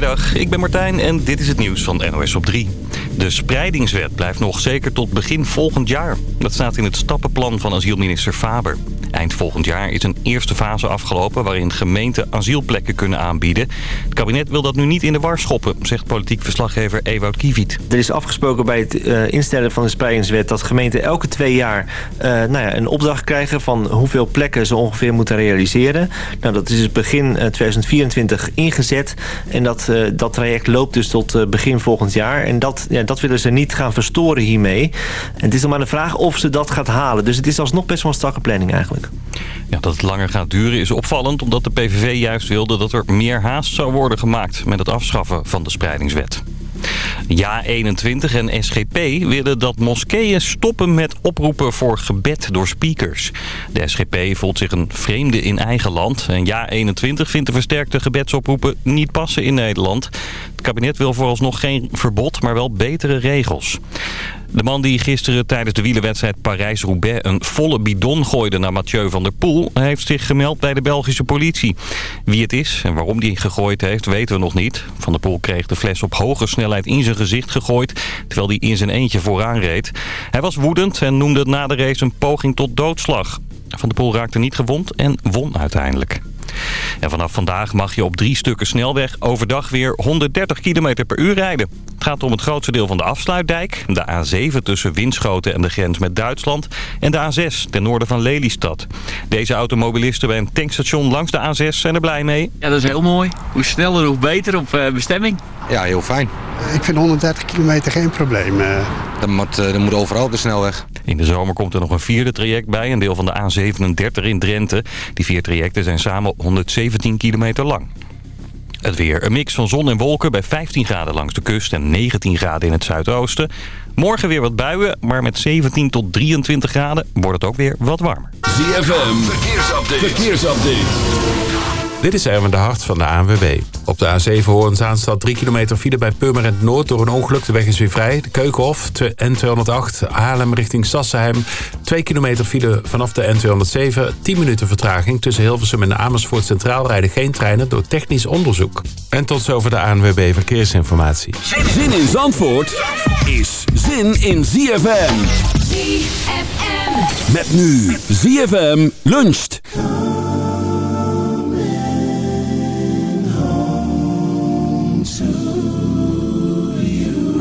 Goedemiddag, ik ben Martijn en dit is het nieuws van NOS op 3. De spreidingswet blijft nog zeker tot begin volgend jaar. Dat staat in het stappenplan van asielminister Faber. Eind volgend jaar is een eerste fase afgelopen... waarin gemeenten asielplekken kunnen aanbieden. Het kabinet wil dat nu niet in de war schoppen... zegt politiek verslaggever Ewout Kiewiet. Er is afgesproken bij het uh, instellen van de spreidingswet... dat gemeenten elke twee jaar uh, nou ja, een opdracht krijgen... van hoeveel plekken ze ongeveer moeten realiseren. Nou, dat is dus begin uh, 2024 ingezet. En dat, dat traject loopt dus tot begin volgend jaar. En dat, ja, dat willen ze niet gaan verstoren hiermee. En het is dan maar de vraag of ze dat gaat halen. Dus het is alsnog best wel een strakke planning eigenlijk. Ja, dat het langer gaat duren is opvallend... omdat de PVV juist wilde dat er meer haast zou worden gemaakt... met het afschaffen van de spreidingswet. Ja21 en SGP willen dat moskeeën stoppen met oproepen voor gebed door speakers. De SGP voelt zich een vreemde in eigen land. En Ja21 vindt de versterkte gebedsoproepen niet passen in Nederland. Het kabinet wil vooralsnog geen verbod, maar wel betere regels. De man die gisteren tijdens de wielerwedstrijd Parijs-Roubaix een volle bidon gooide naar Mathieu van der Poel... heeft zich gemeld bij de Belgische politie. Wie het is en waarom die gegooid heeft, weten we nog niet. Van der Poel kreeg de fles op hoge snelheid in zijn gezicht gegooid... terwijl hij in zijn eentje vooraan reed. Hij was woedend en noemde na de race een poging tot doodslag. Van der Poel raakte niet gewond en won uiteindelijk. En vanaf vandaag mag je op drie stukken snelweg overdag weer 130 km per uur rijden. Het gaat om het grootste deel van de afsluitdijk, de A7 tussen Winschoten en de grens met Duitsland... en de A6 ten noorden van Lelystad. Deze automobilisten bij een tankstation langs de A6 zijn er blij mee. Ja, dat is heel mooi. Hoe sneller, hoe beter op uh, bestemming. Ja, heel fijn. Ik vind 130 kilometer geen probleem. Uh... Dat, moet, dat moet overal op de snelweg. In de zomer komt er nog een vierde traject bij, een deel van de A37 in Drenthe. Die vier trajecten zijn samen 117 kilometer lang. Het weer. Een mix van zon en wolken bij 15 graden langs de kust en 19 graden in het zuidoosten. Morgen weer wat buien, maar met 17 tot 23 graden wordt het ook weer wat warmer. ZFM, verkeersupdate. verkeersupdate. Dit is Erwin de Hart van de ANWB. Op de A7 Hoorn staat 3 kilometer file bij Purmerend Noord. Door een ongeluk, de weg is weer vrij. De Keukenhof, N208, Haarlem richting Sassenheim. 2 kilometer file vanaf de N207. 10 minuten vertraging. Tussen Hilversum en Amersfoort Centraal rijden geen treinen door technisch onderzoek. En tot zover de ANWB Verkeersinformatie. Zin in Zandvoort is zin in ZFM. ZFM. Met nu ZFM luncht.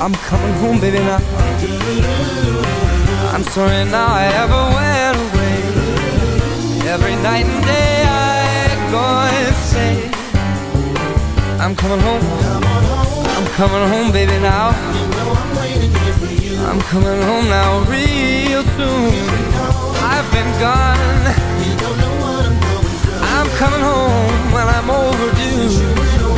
I'm coming home, baby, now. I'm sorry now I ever went away. Every night and day I go say, I'm coming home. I'm coming home, baby, now. I'm coming home now, real soon. I've been gone. I'm coming home when I'm overdue.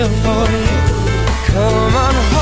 will for you. Come on home.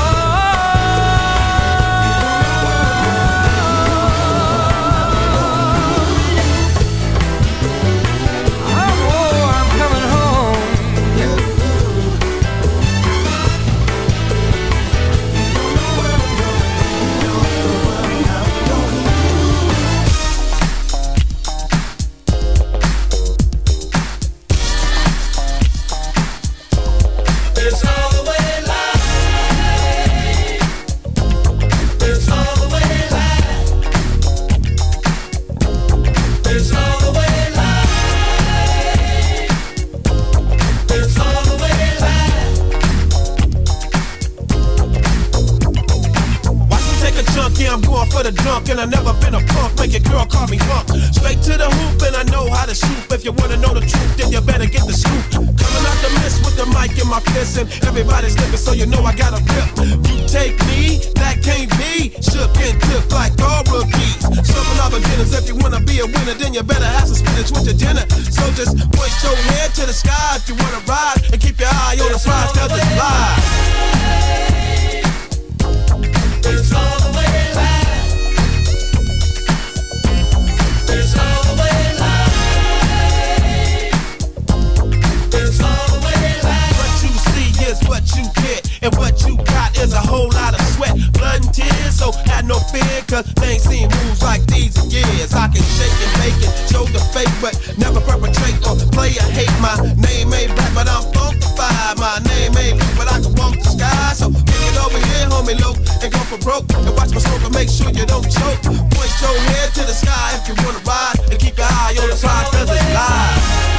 And watch my smoke and make sure you don't choke. Point your head to the sky if you wanna ride. And keep your eye on the prize, cause it's live.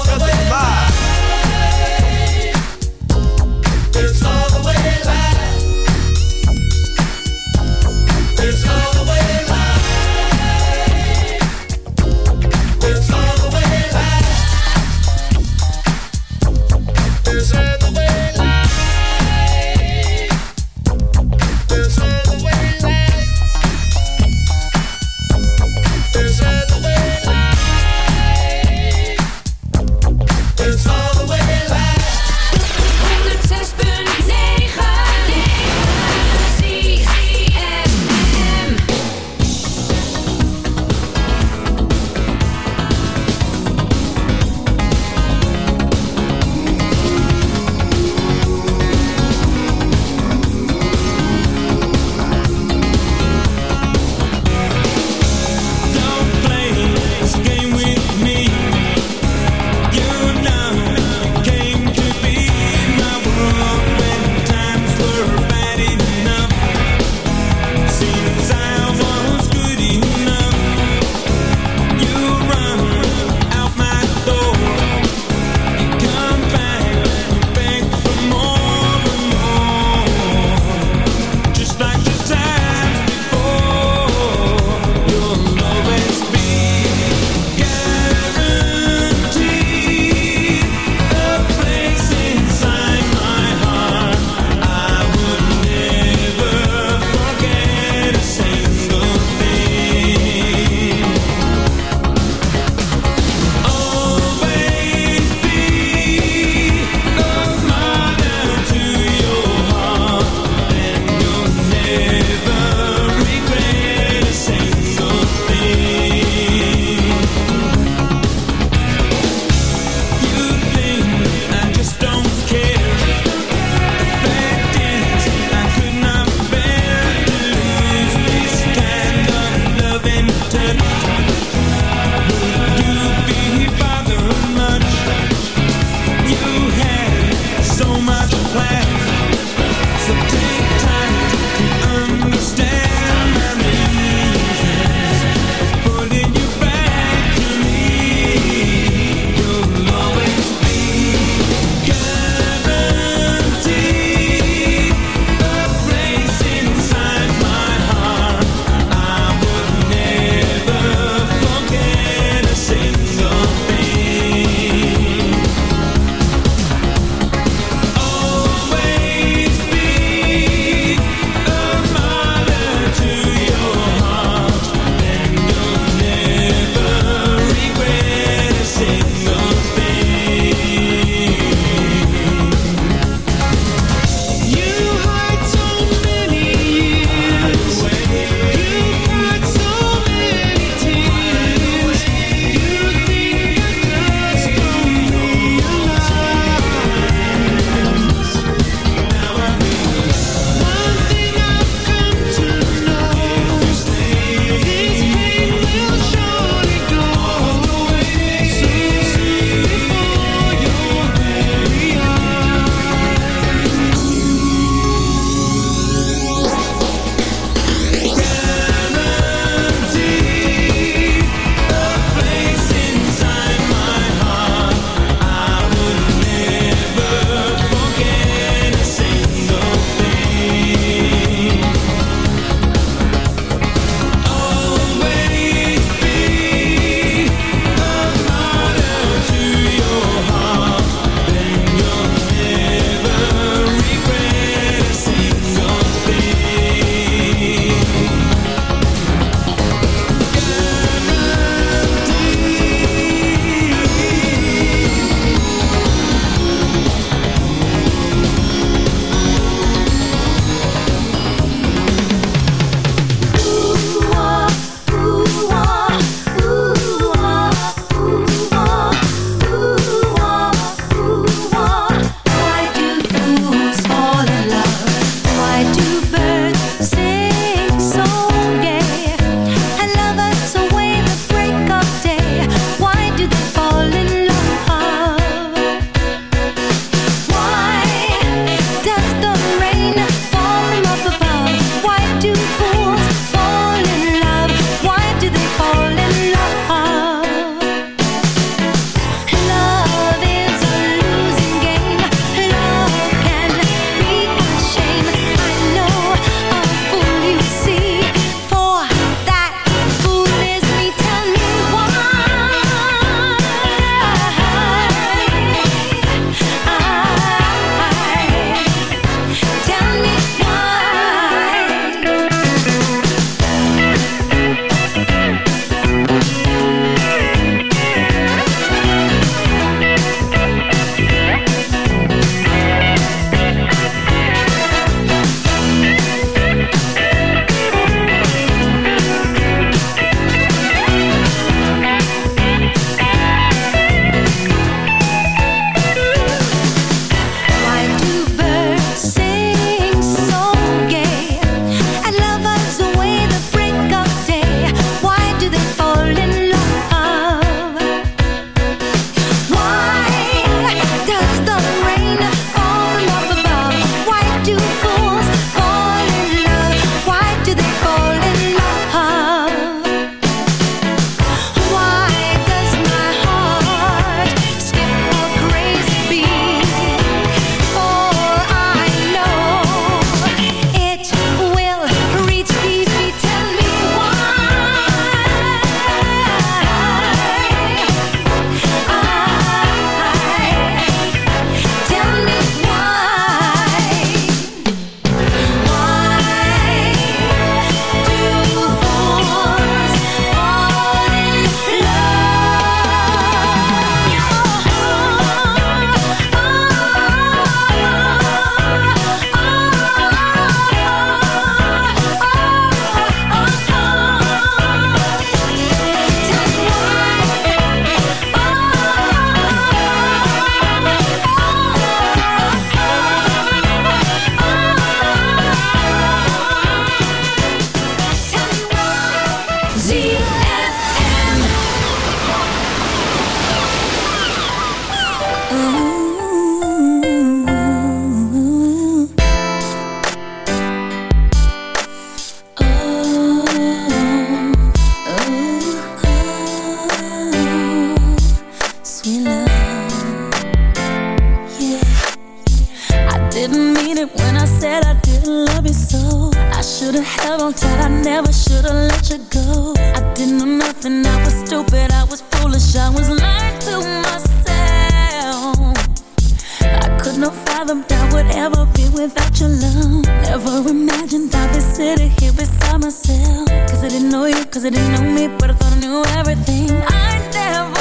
myself. Cause I didn't know you, cause I didn't know me. But I thought I knew everything. I never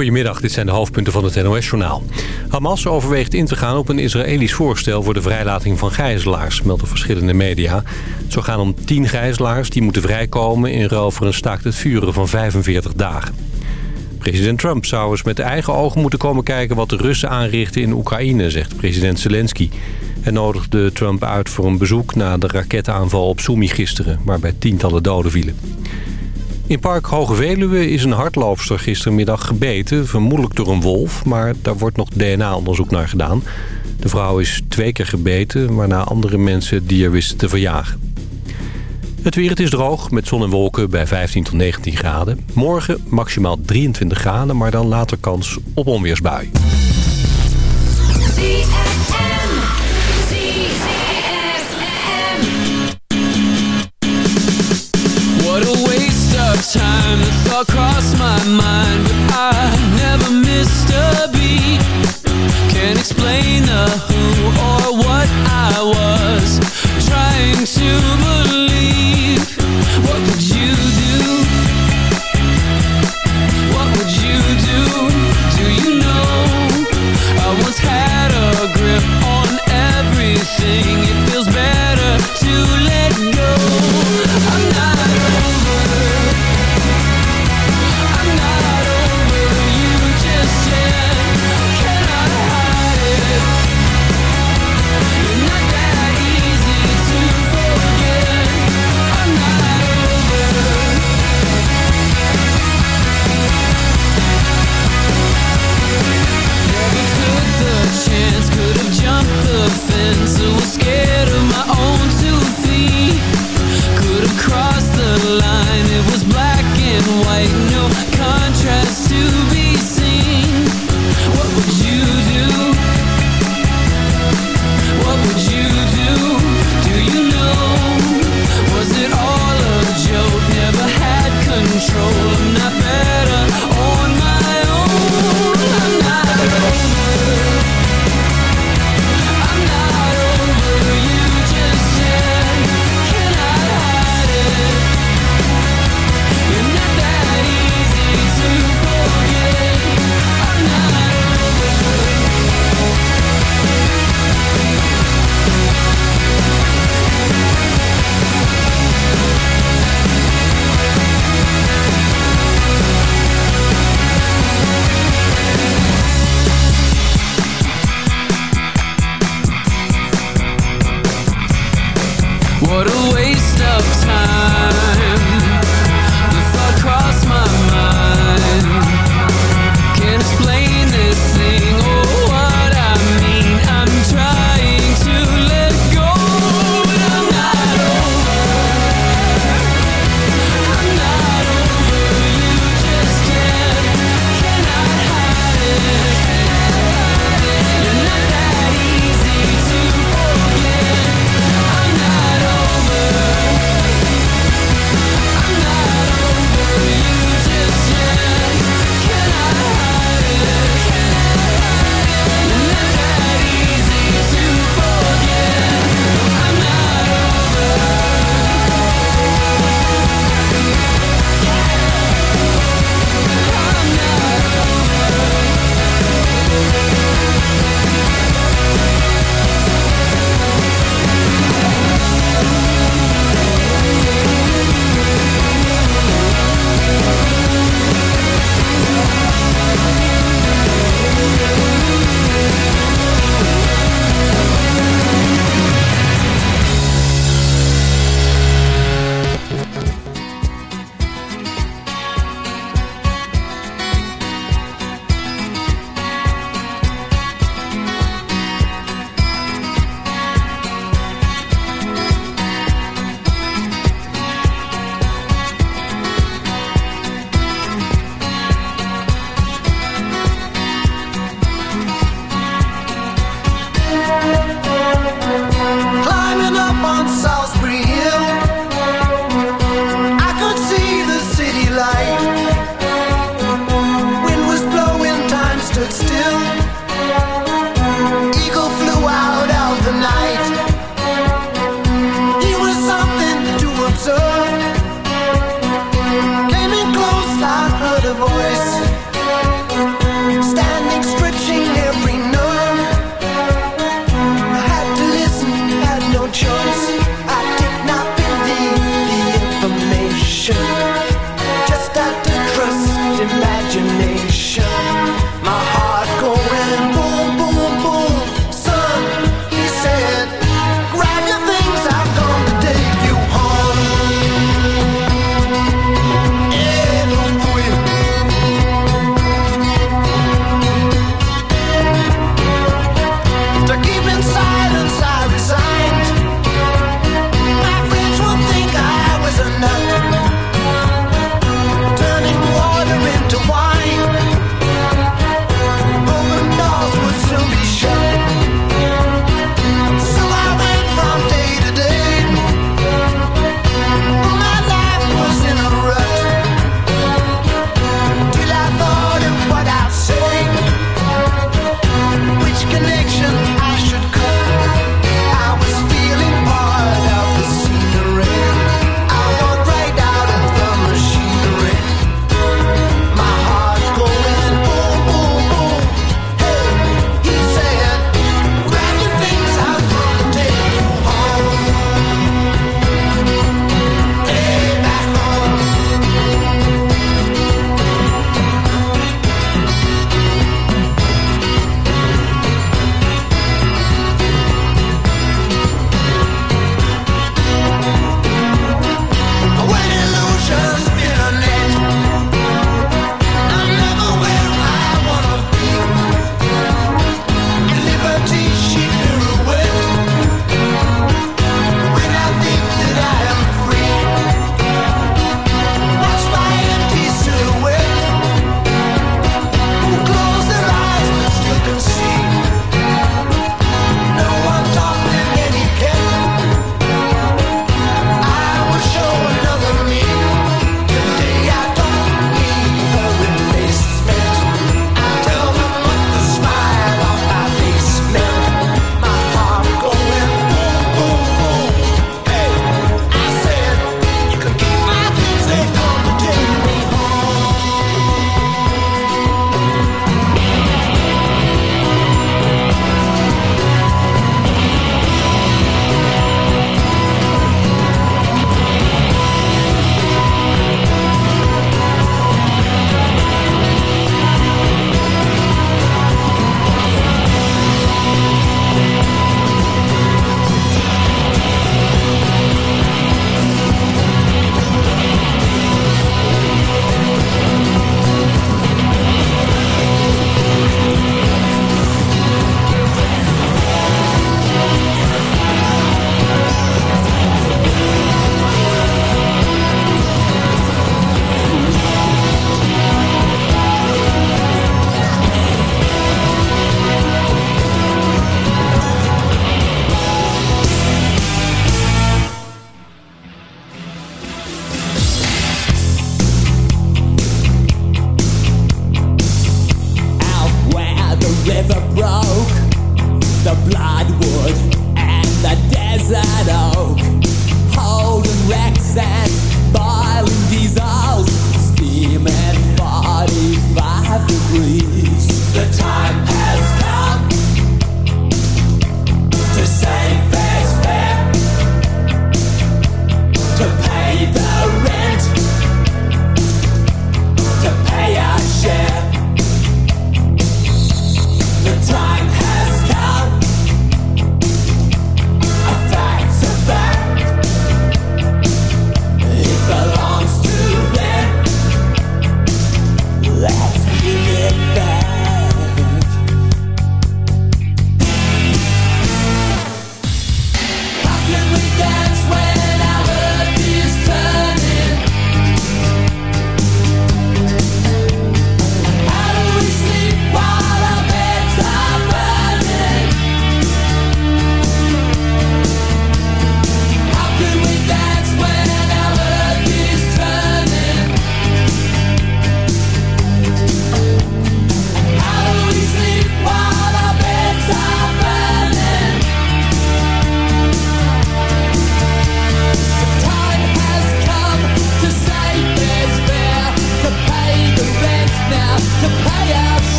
Goedemiddag, dit zijn de hoofdpunten van het NOS-journaal. Hamas overweegt in te gaan op een Israëlisch voorstel voor de vrijlating van gijzelaars, melden verschillende media. Het zou gaan om 10 gijzelaars die moeten vrijkomen in ruil voor een staakt het vuren van 45 dagen. President Trump zou eens met eigen ogen moeten komen kijken wat de Russen aanrichten in Oekraïne, zegt president Zelensky. Hij nodigde Trump uit voor een bezoek na de raketaanval op Sumy gisteren, waarbij tientallen doden vielen. In park Hoge Veluwe is een hardloopster gistermiddag gebeten, vermoedelijk door een wolf, maar daar wordt nog DNA-onderzoek naar gedaan. De vrouw is twee keer gebeten, waarna andere mensen het dier wisten te verjagen. Het weer, het is droog, met zon en wolken bij 15 tot 19 graden. Morgen maximaal 23 graden, maar dan later kans op onweersbui. Time. The thought crossed my mind, but I never missed a beat. Can't explain the who or what I was trying to believe. What would you do?